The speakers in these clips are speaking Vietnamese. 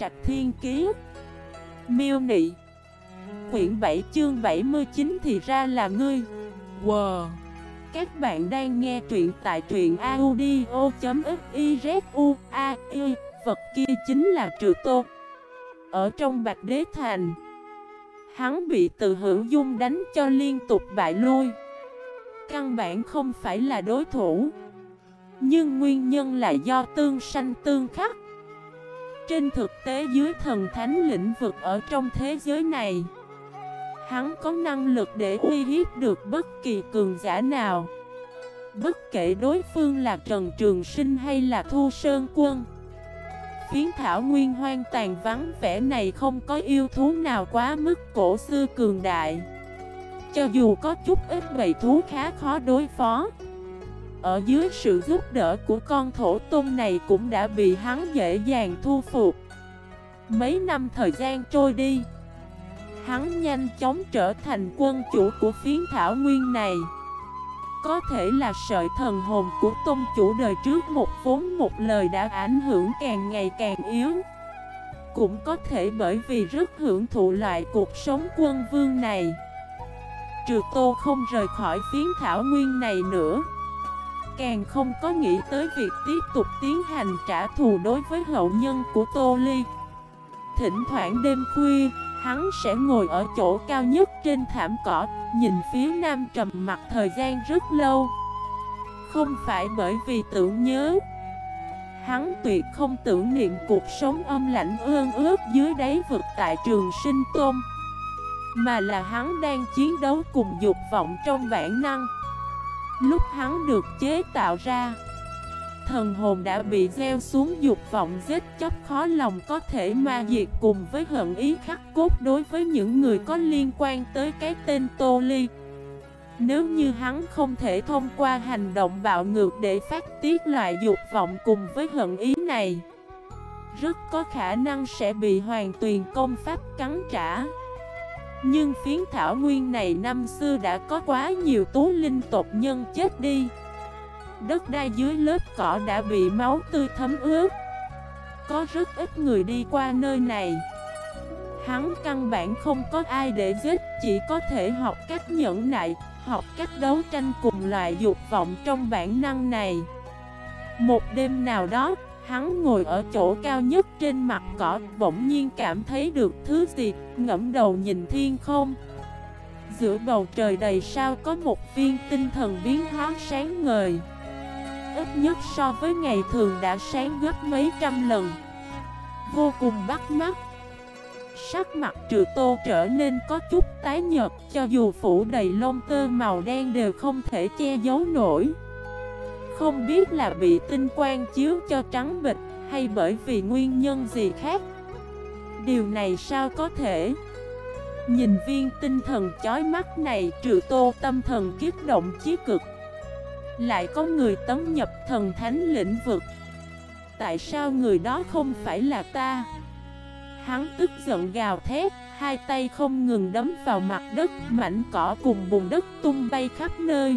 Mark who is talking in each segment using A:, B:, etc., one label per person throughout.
A: Trạch Thiên Kiế Miêu Nị. Quyển 7 chương 79 thì ra là ngươi. Wow Các bạn đang nghe truyện tại truyện audio.xyzu Vật kia chính là Trừ Tô. Ở trong Bạch Đế Thành, Hắn bị từ hữu dung đánh cho liên tục bại lui. Căn bản không phải là đối thủ, Nhưng nguyên nhân là do tương sanh tương khắc. Trên thực tế dưới thần thánh lĩnh vực ở trong thế giới này, Hắn có năng lực để uy hiếp được bất kỳ cường giả nào. Bất kể đối phương là Trần Trường Sinh hay là Thu Sơn Quân, Phiến thảo nguyên hoang tàn vắng vẻ này không có yêu thú nào quá mức cổ xưa cường đại. Cho dù có chút ít bầy thú khá khó đối phó ở dưới sự giúp đỡ của con thổ tôn này cũng đã bị hắn dễ dàng thu phục. Mấy năm thời gian trôi đi, Hắn nhanh chóng trở thành quân chủ của phiến thảo nguyên này. Có thể là sợi thần hồn của tôn chủ đời trước một vốn một lời đã ảnh hưởng càng ngày càng yếu. Cũng có thể bởi vì rất hưởng thụ loại cuộc sống quân vương này, Trừ tô không rời khỏi phiến thảo nguyên này nữa. Càng không có nghĩ tới việc tiếp tục tiến hành trả thù đối với hậu nhân của Tô Ly. Thỉnh thoảng đêm khuya, Hắn sẽ ngồi ở chỗ cao nhất trên thảm cỏ, Nhìn phía nam trầm mặt thời gian rất lâu. Không phải bởi vì tưởng nhớ, Hắn tuyệt không tưởng niệm cuộc sống âm lạnh ương ướt dưới đáy vực tại trường sinh tôn Mà là hắn đang chiến đấu cùng dục vọng trong bản năng. Lúc hắn được chế tạo ra Thần hồn đã bị gieo xuống dục vọng giết chóc khó lòng có thể ma diệt cùng với hận ý khắc cốt đối với những người có liên quan tới cái tên Tô Ly. Nếu như hắn không thể thông qua hành động bạo ngược để phát tiết loại dục vọng cùng với hận ý này, rất có khả năng sẽ bị hoàn tuyền công pháp cắn trả. Nhưng phiến thảo nguyên này năm xưa đã có quá nhiều tú linh tộc nhân chết đi. Đất đai dưới lớp cỏ đã bị máu tươi thấm ướt. Có rất ít người đi qua nơi này. Hắn căn bản không có ai để giết, Chỉ có thể học cách nhẫn nại, Học cách đấu tranh cùng loại dục vọng trong bản năng này. Một đêm nào đó Hắn ngồi ở chỗ cao nhất trên mặt cỏ, Bỗng nhiên cảm thấy được thứ gì, Ngẫm đầu nhìn thiên không. Giữa bầu trời đầy sao có một viên tinh thần biến hóa sáng ngời. Ít nhất so với ngày thường đã sáng gấp mấy trăm lần. Vô cùng bắt mắt. Sắc mặt trừ tô trở nên có chút tái nhợt, Cho dù phủ đầy lông tơ màu đen đều không thể che giấu nổi. Không biết là bị tinh quang chiếu cho trắng bịch Hay bởi vì nguyên nhân gì khác. Điều này sao có thể? Nhìn viên tinh thần chói mắt này, trừ tô tâm thần kiết động chí cực, lại có người tấn nhập thần thánh lĩnh vực. Tại sao người đó không phải là ta? Hắn tức giận gào thét, Hai tay không ngừng đấm vào mặt đất, Mảnh cỏ cùng bùn đất tung bay khắp nơi.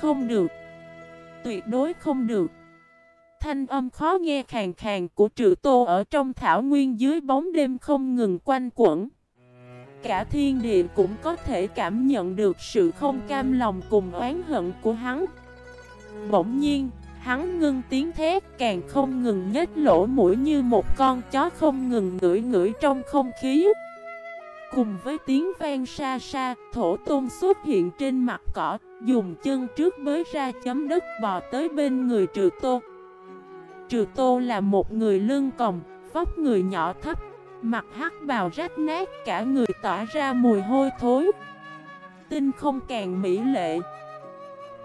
A: Không được. Tuyệt đối không được. Thanh âm khó nghe khàn khàn của trừ tô ở trong thảo nguyên dưới bóng đêm không ngừng quanh quẩn. Cả thiên địa cũng có thể cảm nhận được sự không cam lòng cùng oán hận của hắn. Bỗng nhiên, hắn ngưng tiếng thét càng không ngừng nhếch lỗ mũi như một con chó không ngừng ngửi ngửi trong không khí. Cùng với tiếng vang xa xa, thổ tôn xuất hiện trên mặt cỏ Dùng chân trước bới ra chấm đất bò tới bên người trừ tô. Trừ tô là một người lưng còng, vóc người nhỏ thấp Mặt hắc bào rách nát cả người tỏa ra mùi hôi thối. Tinh không càng mỹ lệ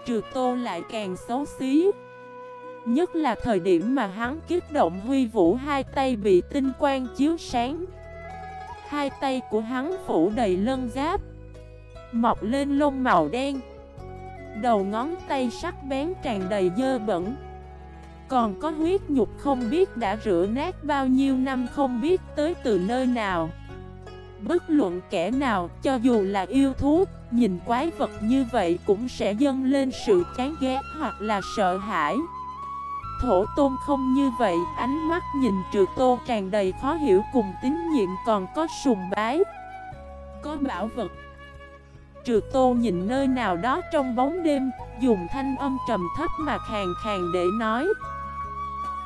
A: Trừ tô lại càng xấu xí. Nhất là thời điểm mà hắn kích động huy vũ hai tay bị tinh quang chiếu sáng. Hai tay của hắn phủ đầy lân giáp, Mọc lên lông màu đen. Đầu ngón tay sắc bén tràn đầy dơ bẩn. Còn có huyết nhục không biết đã rửa nát bao nhiêu năm không biết tới từ nơi nào. Bất luận kẻ nào, cho dù là yêu thú, Nhìn quái vật như vậy cũng sẽ dâng lên sự chán ghét hoặc là sợ hãi. Thổ tôn không như vậy, ánh mắt nhìn trừ tô tràn đầy khó hiểu cùng tín nhiệm còn có sùng bái. Có bảo vật. Trừ tô nhìn nơi nào đó trong bóng đêm Dùng thanh âm trầm thấp mà khàn khàn để nói.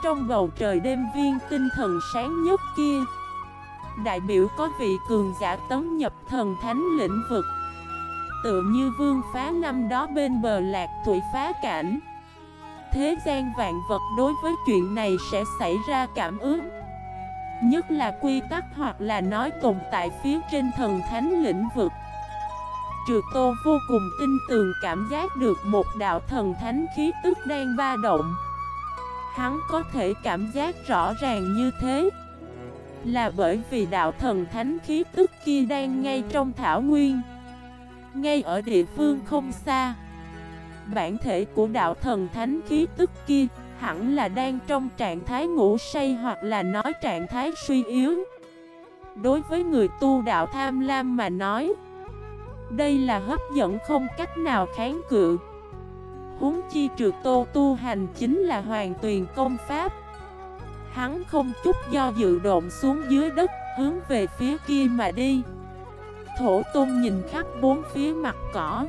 A: Trong bầu trời đêm viên tinh thần sáng nhất kia Đại biểu có vị cường giả tấn nhập thần thánh lĩnh vực. Tựa như vương phá năm đó bên bờ lạc thủy phá cảnh. Thế gian vạn vật đối với chuyện này sẽ xảy ra cảm ứng. Nhất là quy tắc hoặc là nói tồn tại phía trên thần thánh lĩnh vực. Trừ tô vô cùng tin tường cảm giác được một đạo thần thánh khí tức đang ba động. Hắn có thể cảm giác rõ ràng như thế. Là bởi vì đạo thần thánh khí tức kia đang ngay trong thảo nguyên. Ngay ở địa phương không xa. Bản thể của đạo thần thánh khí tức kia Hẳn là đang trong trạng thái ngủ say hoặc là nói trạng thái suy yếu. Đối với người tu đạo tham lam mà nói, đây là hấp dẫn không cách nào kháng cự. Huống chi trừ tô tu hành chính là hoàn tuyền công pháp. Hắn không chút do dự độn xuống dưới đất, Hướng về phía kia mà đi. Thổ tôn nhìn khắp bốn phía mặt cỏ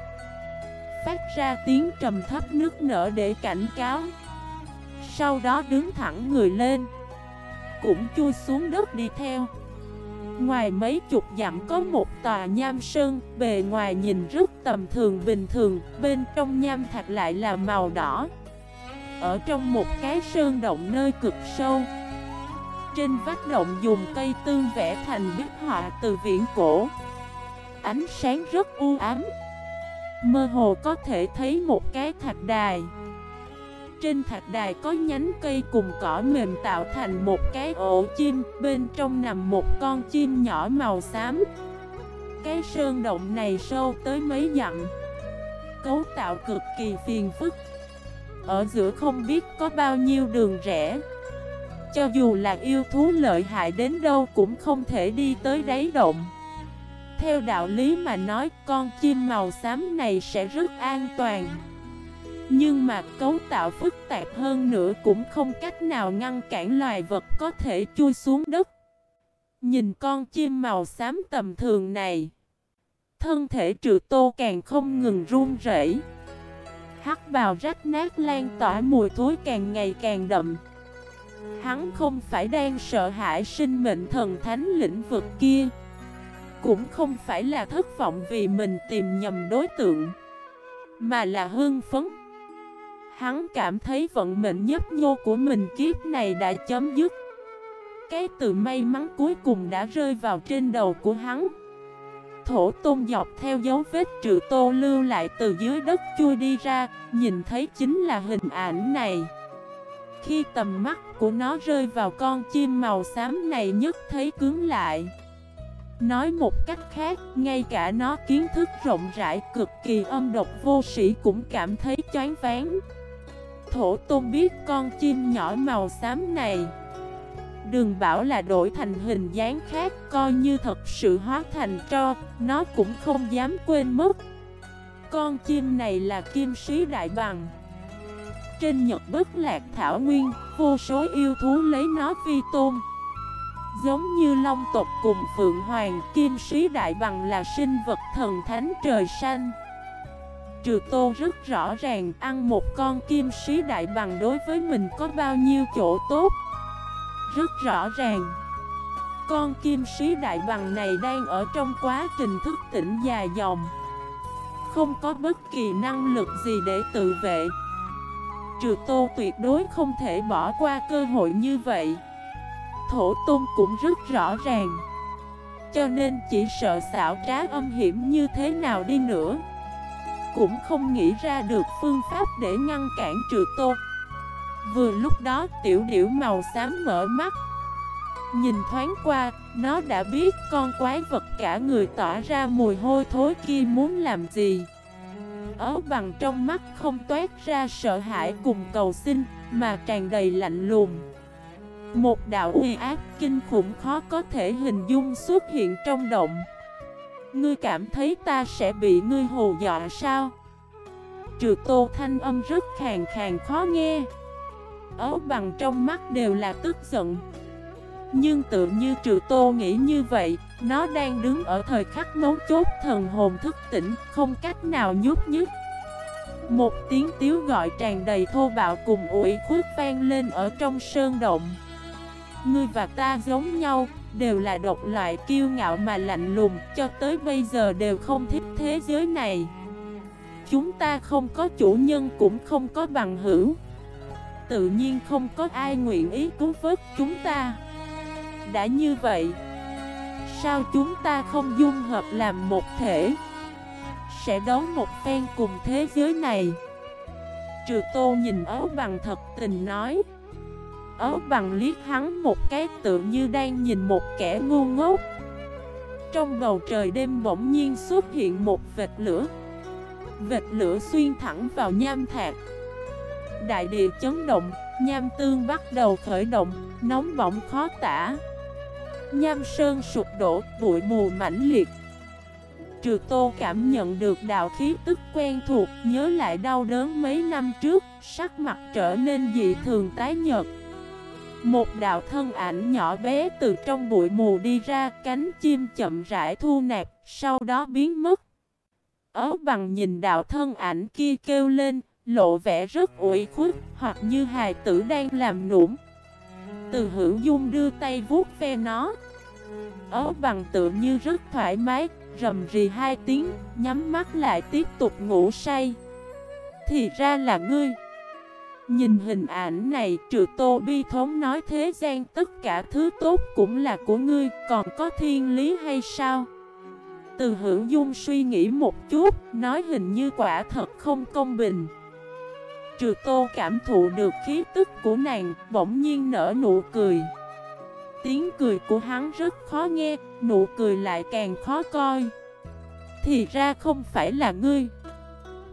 A: Phát ra tiếng trầm thấp nước nở để cảnh cáo. Sau đó đứng thẳng người lên. Cũng chui xuống đất đi theo. Ngoài mấy chục dặm có một tòa nham sơn, bề ngoài nhìn rất tầm thường bình thường, bên trong nham thạch lại là màu đỏ. Ở trong một cái sơn động nơi cực sâu, trên vách động dùng cây tương vẽ thành bích họa từ viễn cổ. Ánh sáng rất u ám, mơ hồ có thể thấy một cái thạch đài. Trên thạch đài có nhánh cây cùng cỏ mềm tạo thành một cái ổ chim, Bên trong nằm một con chim nhỏ màu xám. Cái sơn động này sâu tới mấy dặm, Cấu tạo cực kỳ phiền phức. Ở giữa không biết có bao nhiêu đường rẽ. Cho dù là yêu thú lợi hại đến đâu cũng không thể đi tới đáy động. Theo đạo lý mà nói con chim màu xám này sẽ rất an toàn nhưng mà cấu tạo phức tạp hơn nữa cũng không cách nào ngăn cản loài vật có thể chui xuống đất. Nhìn con chim màu xám tầm thường này, thân thể trừ tô càng không ngừng run rẩy. Hắc vào rách nát lan tỏa mùi thối càng ngày càng đậm. Hắn không phải đang sợ hãi sinh mệnh thần thánh lĩnh vực kia cũng không phải là thất vọng vì mình tìm nhầm đối tượng, Mà là hưng phấn. Hắn cảm thấy vận mệnh nhấp nhô của mình kiếp này đã chấm dứt. Cái từ may mắn cuối cùng đã rơi vào trên đầu của hắn. Thổ tôn dọc theo dấu vết trừ tô lưu lại từ dưới đất chui đi ra, Nhìn thấy chính là hình ảnh này. Khi tầm mắt của nó rơi vào con chim màu xám này nhất thấy cứng lại. Nói một cách khác, ngay cả nó kiến thức rộng rãi cực kỳ âm độc vô sĩ cũng cảm thấy chán ván thổ tôn biết con chim nhỏ màu xám này. Đừng bảo là đổi thành hình dáng khác Coi như thật sự hóa thành tro Nó cũng không dám quên mất. Con chim này là kim sĩ đại bằng. Trên nhật bất lạc thảo nguyên Vô số yêu thú lấy nó vi tôn. Giống như long tộc cùng phượng hoàng, Kim sĩ đại bằng là sinh vật thần thánh trời xanh. Trừ tô rất rõ ràng, ăn một con kim sĩ đại bằng đối với mình có bao nhiêu chỗ tốt. Rất rõ ràng, Con kim sĩ đại bằng này đang ở trong quá trình thức tỉnh dài dòng. Không có bất kỳ năng lực gì để tự vệ. Trừ tô tuyệt đối không thể bỏ qua cơ hội như vậy. Thổ tôn cũng rất rõ ràng. Cho nên chỉ sợ xảo trá âm hiểm như thế nào đi nữa cũng không nghĩ ra được phương pháp để ngăn cản trừ tô Vừa lúc đó tiểu điểu màu xám mở mắt Nhìn thoáng qua, nó đã biết con quái vật cả người tỏa ra mùi hôi thối kia muốn làm gì. Ở bằng trong mắt không toát ra sợ hãi cùng cầu xin, mà tràn đầy lạnh lùng. Một đạo uy ác kinh khủng khó có thể hình dung xuất hiện trong động. Ngươi cảm thấy ta sẽ bị ngươi hồ dọa sao? Trừ tô thanh âm rất khàn khàn khó nghe. Ấu bằng trong mắt đều là tức giận. Nhưng tự như trừ tô nghĩ như vậy, Nó đang đứng ở thời khắc mấu chốt thần hồn thức tỉnh, Không cách nào nhút nhứt Một tiếng tiếu gọi tràn đầy thô bạo cùng ủi khuất vang lên ở trong sơn động. Ngươi và ta giống nhau, Đều là độc loại kiêu ngạo mà lạnh lùng, Cho tới bây giờ đều không thích thế giới này. Chúng ta không có chủ nhân cũng không có bằng hữu. Tự nhiên không có ai nguyện ý cứu vớt chúng ta. Đã như vậy, Sao chúng ta không dung hợp làm một thể? Sẽ đấu một phen cùng thế giới này. Trừ tô nhìn ấu bằng thật tình nói. Ấu bằng liếc hắn một cái tự như đang nhìn một kẻ ngu ngốc. Trong bầu trời đêm bỗng nhiên xuất hiện một vệt lửa. Vệt lửa xuyên thẳng vào nham thạch. Đại địa chấn động, nham tương bắt đầu khởi động, nóng bỏng khó tả. Nham sơn sụp đổ, bụi mù mãnh liệt. Trừ tô cảm nhận được đạo khí tức quen thuộc Nhớ lại đau đớn mấy năm trước Sắc mặt trở nên dị thường tái nhợt. Một đạo thân ảnh nhỏ bé từ trong bụi mù đi ra, Cánh chim chậm rãi thu nạp, Sau đó biến mất. Ấu bằng nhìn đạo thân ảnh kia kêu lên, Lộ vẻ rất ủy khuất, Hoặc như hài tử đang làm nũng. Từ hữu dung đưa tay vuốt ve nó. Ấu bằng tự như rất thoải mái, Rầm rì hai tiếng, Nhắm mắt lại tiếp tục ngủ say. Thì ra là ngươi. Nhìn hình ảnh này, trừ tô bi thống nói thế gian tất cả thứ tốt cũng là của ngươi, Còn có thiên lý hay sao? Từ hữu dung suy nghĩ một chút, Nói hình như quả thật không công bình. Trừ tô cảm thụ được khí tức của nàng, Bỗng nhiên nở nụ cười. Tiếng cười của hắn rất khó nghe, Nụ cười lại càng khó coi. Thì ra không phải là ngươi.